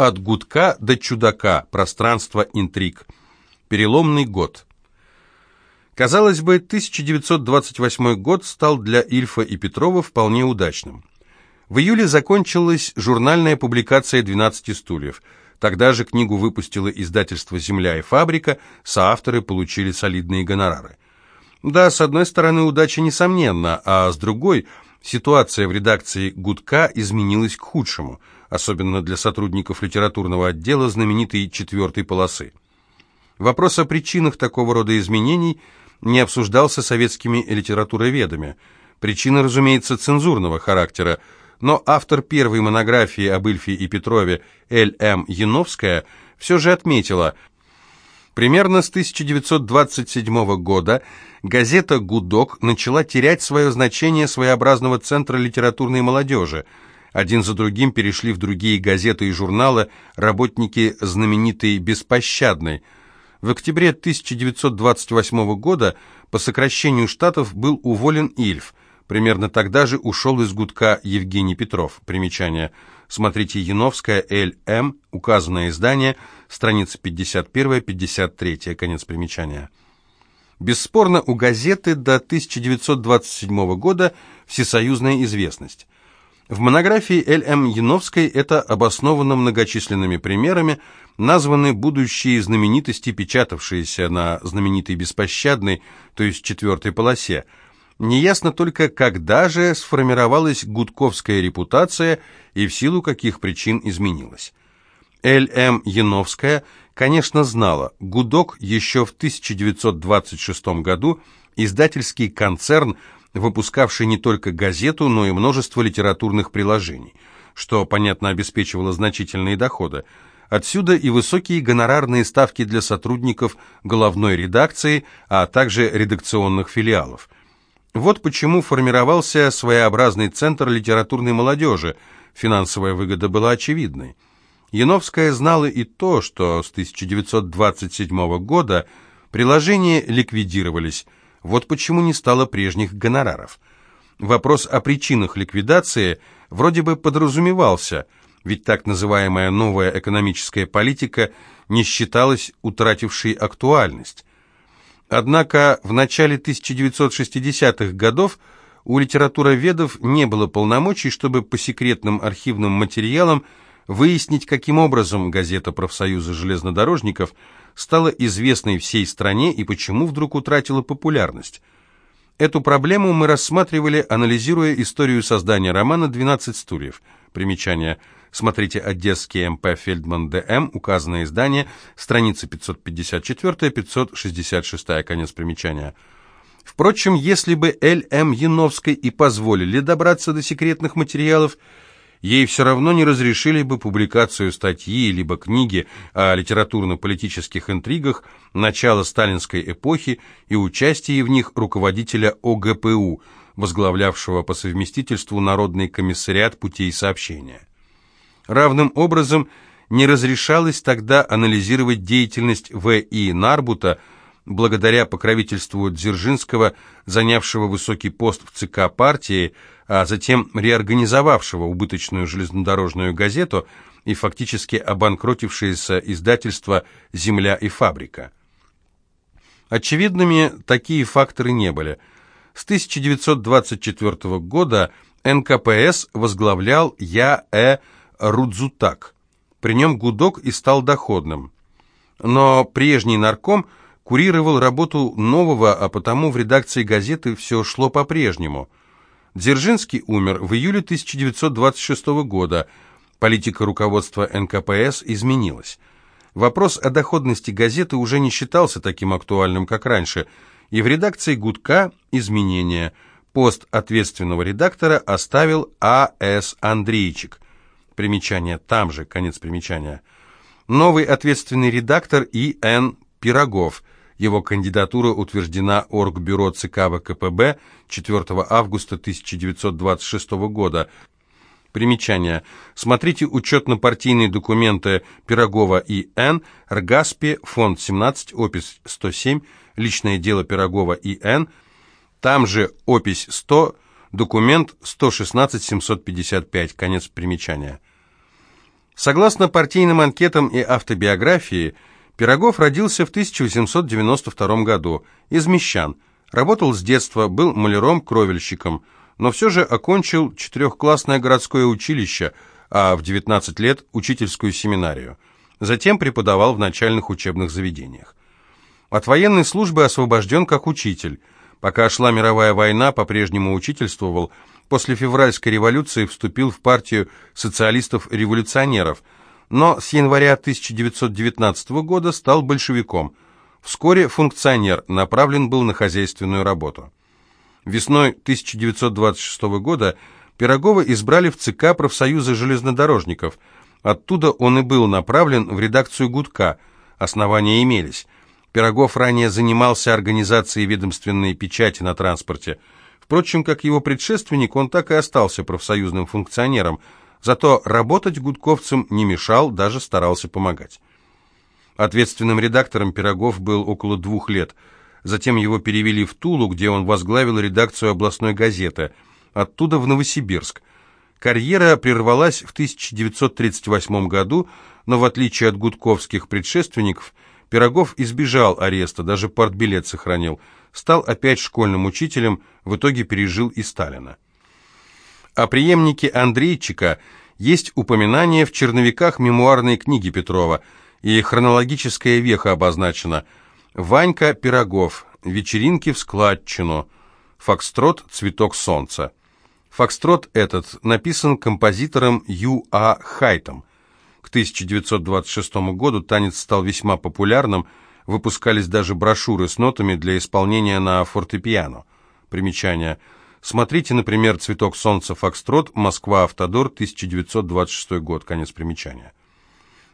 От гудка до чудака. Пространство интриг. Переломный год. Казалось бы, 1928 год стал для Ильфа и Петрова вполне удачным. В июле закончилась журнальная публикация «12 стульев». Тогда же книгу выпустило издательство «Земля и фабрика», соавторы получили солидные гонорары. Да, с одной стороны, удача несомненна, а с другой, ситуация в редакции «Гудка» изменилась к худшему, особенно для сотрудников литературного отдела знаменитой «четвертой полосы». Вопрос о причинах такого рода изменений не обсуждался советскими литературоведами. Причины, разумеется, цензурного характера, но автор первой монографии об Ильфе и Петрове Л.М. Яновская все же отметила, примерно с 1927 года газета «Гудок» начала терять свое значение своеобразного центра литературной молодежи. Один за другим перешли в другие газеты и журналы работники знаменитой «Беспощадной». В октябре 1928 года по сокращению штатов был уволен Ильф. Примерно тогда же ушел из гудка Евгений Петров. Примечание. Смотрите Яновская, Л.М., указанное издание, страница 51-53, конец примечания. Бесспорно, у газеты до 1927 года всесоюзная известность. В монографии Л.М. Яновской это обосновано многочисленными примерами, названы будущие знаменитости, печатавшиеся на знаменитой «Беспощадной», то есть четвертой полосе. Неясно только, когда же сформировалась гудковская репутация и в силу каких причин изменилась. Л.М. Яновская – конечно, знала, «Гудок» еще в 1926 году издательский концерн, выпускавший не только газету, но и множество литературных приложений, что, понятно, обеспечивало значительные доходы. Отсюда и высокие гонорарные ставки для сотрудников головной редакции, а также редакционных филиалов. Вот почему формировался своеобразный центр литературной молодежи, финансовая выгода была очевидной. Яновская знала и то, что с 1927 года приложения ликвидировались, вот почему не стало прежних гонораров. Вопрос о причинах ликвидации вроде бы подразумевался, ведь так называемая новая экономическая политика не считалась утратившей актуальность. Однако в начале 1960-х годов у литературоведов не было полномочий, чтобы по секретным архивным материалам выяснить, каким образом газета профсоюза железнодорожников стала известной всей стране и почему вдруг утратила популярность. Эту проблему мы рассматривали, анализируя историю создания романа «12 стульев». Примечание. Смотрите «Одесский МП Фельдман ДМ», указанное издание, страницы 554-566, конец примечания. Впрочем, если бы Л.М. Яновской и позволили добраться до секретных материалов, ей все равно не разрешили бы публикацию статьи либо книги о литературно-политических интригах начала сталинской эпохи и участии в них руководителя ОГПУ, возглавлявшего по совместительству Народный комиссариат путей сообщения. Равным образом не разрешалось тогда анализировать деятельность В.И. Нарбута, благодаря покровительству Дзержинского, занявшего высокий пост в ЦК партии, а затем реорганизовавшего убыточную железнодорожную газету и фактически обанкротившееся издательство «Земля и фабрика». Очевидными такие факторы не были. С 1924 года НКПС возглавлял Я.Э. Рудзутак. При нем гудок и стал доходным. Но прежний нарком курировал работу нового, а потому в редакции газеты все шло по-прежнему – Дзержинский умер в июле 1926 года. Политика руководства НКПС изменилась. Вопрос о доходности газеты уже не считался таким актуальным, как раньше, и в редакции «Гудка» изменения. Пост ответственного редактора оставил А.С. Андрейчик. Примечание там же, конец примечания. Новый ответственный редактор И.Н. Пирогов – его кандидатура утверждена Оргбюро ЦК ВКПБ 4 августа 1926 года. Примечание. Смотрите учетно-партийные документы Пирогова И.Н., РГАСПИ, фонд 17, опись 107, личное дело Пирогова И.Н., там же опись 100, документ 116-755, конец примечания. Согласно партийным анкетам и автобиографии, Пирогов родился в 1892 году, из Мещан, работал с детства, был маляром-кровельщиком, но все же окончил четырехклассное городское училище, а в 19 лет учительскую семинарию. Затем преподавал в начальных учебных заведениях. От военной службы освобожден как учитель. Пока шла мировая война, по-прежнему учительствовал. После февральской революции вступил в партию социалистов-революционеров, но с января 1919 года стал большевиком. Вскоре функционер направлен был на хозяйственную работу. Весной 1926 года Пирогова избрали в ЦК профсоюза железнодорожников. Оттуда он и был направлен в редакцию «Гудка». Основания имелись. Пирогов ранее занимался организацией ведомственной печати на транспорте. Впрочем, как его предшественник, он так и остался профсоюзным функционером, зато работать гудковцам не мешал, даже старался помогать. Ответственным редактором Пирогов был около двух лет. Затем его перевели в Тулу, где он возглавил редакцию областной газеты – оттуда в Новосибирск. Карьера прервалась в 1938 году, но в отличие от гудковских предшественников, Пирогов избежал ареста, даже партбилет сохранил, стал опять школьным учителем, в итоге пережил и Сталина. О преемнике Андрейчика есть упоминание в черновиках мемуарной книги Петрова, и хронологическая веха обозначена. Ванька Пирогов, вечеринки в складчину, фокстрот «Цветок солнца». Фокстрот этот написан композитором Ю. А. Хайтом. К 1926 году танец стал весьма популярным, выпускались даже брошюры с нотами для исполнения на фортепиано. Примечание. Смотрите, например, «Цветок солнца. Фокстрот. Москва. Автодор. 1926 год». Конец примечания.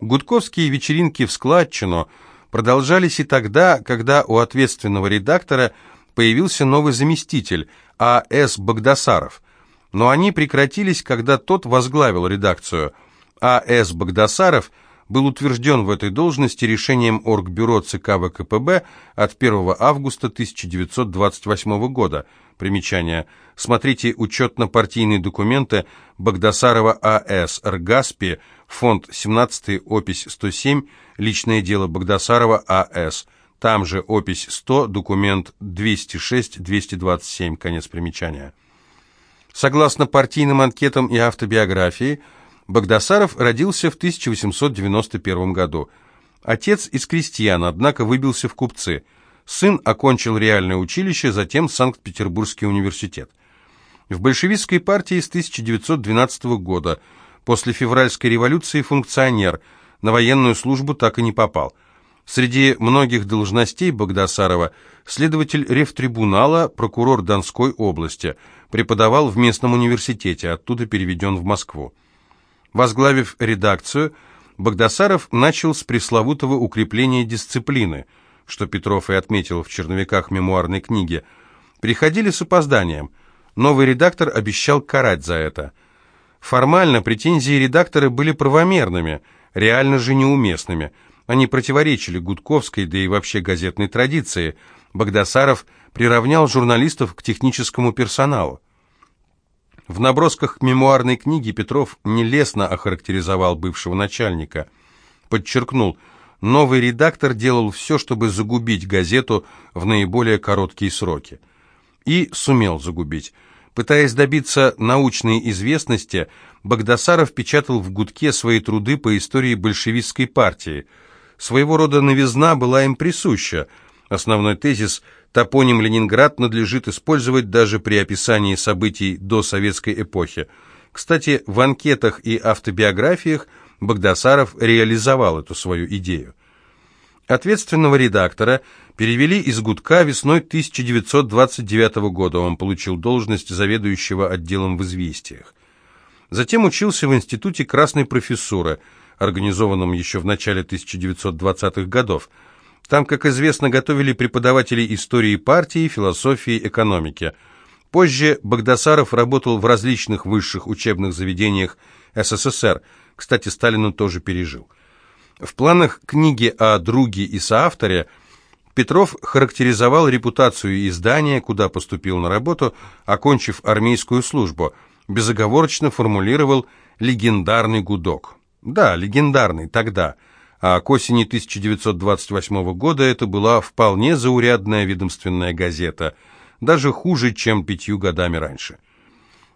Гудковские вечеринки в складчину продолжались и тогда, когда у ответственного редактора появился новый заместитель, А. С. Богдасаров – но они прекратились, когда тот возглавил редакцию. А. С. Богдасаров был утвержден в этой должности решением Оргбюро ЦК ВКПБ от 1 августа 1928 года. Примечание. Смотрите учетно-партийные документы Богдасарова А.С. РГАСПИ, фонд 17, опись 107, личное дело Богдасарова А.С. Там же опись 100, документ 206-227, конец примечания. Согласно партийным анкетам и автобиографии, Богдасаров родился в 1891 году. Отец из крестьян, однако выбился в купцы. Сын окончил реальное училище, затем Санкт-Петербургский университет. В большевистской партии с 1912 года, после февральской революции функционер, на военную службу так и не попал. Среди многих должностей Богдасарова следователь рефтрибунала, прокурор Донской области – преподавал в местном университете, оттуда переведен в Москву. Возглавив редакцию, Богдасаров начал с пресловутого укрепления дисциплины, что Петров и отметил в черновиках мемуарной книги. Приходили с опозданием. Новый редактор обещал карать за это. Формально претензии редактора были правомерными, реально же неуместными. Они противоречили Гудковской, да и вообще газетной традиции. Богдасаров – приравнял журналистов к техническому персоналу. В набросках мемуарной книги Петров нелестно охарактеризовал бывшего начальника. Подчеркнул, новый редактор делал все, чтобы загубить газету в наиболее короткие сроки. И сумел загубить. Пытаясь добиться научной известности, Богдасаров печатал в «Гудке» свои труды по истории большевистской партии. Своего рода новизна была им присуща. Основной тезис – Топоним Ленинград надлежит использовать даже при описании событий до советской эпохи. Кстати, в анкетах и автобиографиях Богдасаров реализовал эту свою идею. Ответственного редактора перевели из Гудка весной 1929 года. Он получил должность заведующего отделом в «Известиях». Затем учился в Институте Красной профессуры, организованном еще в начале 1920-х годов. Там, как известно, готовили преподавателей истории партии, философии, экономики. Позже Богдасаров работал в различных высших учебных заведениях СССР. Кстати, Сталину тоже пережил. В планах книги о друге и соавторе Петров характеризовал репутацию издания, куда поступил на работу, окончив армейскую службу, безоговорочно формулировал легендарный гудок. Да, легендарный тогда, а к осени 1928 года это была вполне заурядная ведомственная газета, даже хуже, чем пятью годами раньше.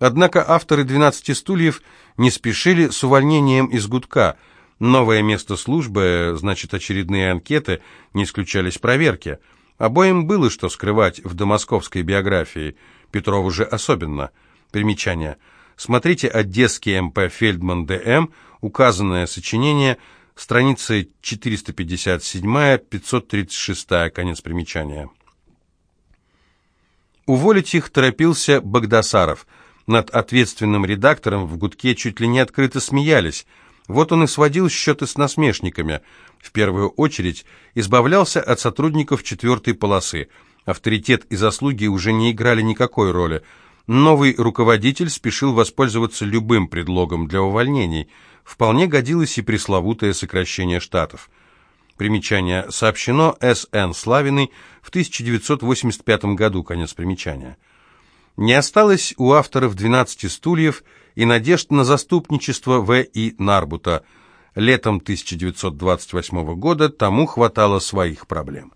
Однако авторы «12 стульев» не спешили с увольнением из гудка. Новое место службы, значит, очередные анкеты, не исключались проверки. Обоим было что скрывать в домосковской биографии, Петрову же особенно. Примечание. Смотрите «Одесский МП Фельдман ДМ», указанное сочинение, страницы 457-536, конец примечания. Уволить их торопился Богдасаров – над ответственным редактором в гудке чуть ли не открыто смеялись. Вот он и сводил счеты с насмешниками. В первую очередь избавлялся от сотрудников четвертой полосы. Авторитет и заслуги уже не играли никакой роли. Новый руководитель спешил воспользоваться любым предлогом для увольнений. Вполне годилось и пресловутое сокращение штатов. Примечание сообщено С.Н. Славиной в 1985 году, конец примечания. Не осталось у авторов «12 стульев» и надежд на заступничество В. И. Нарбута. Летом 1928 года тому хватало своих проблем.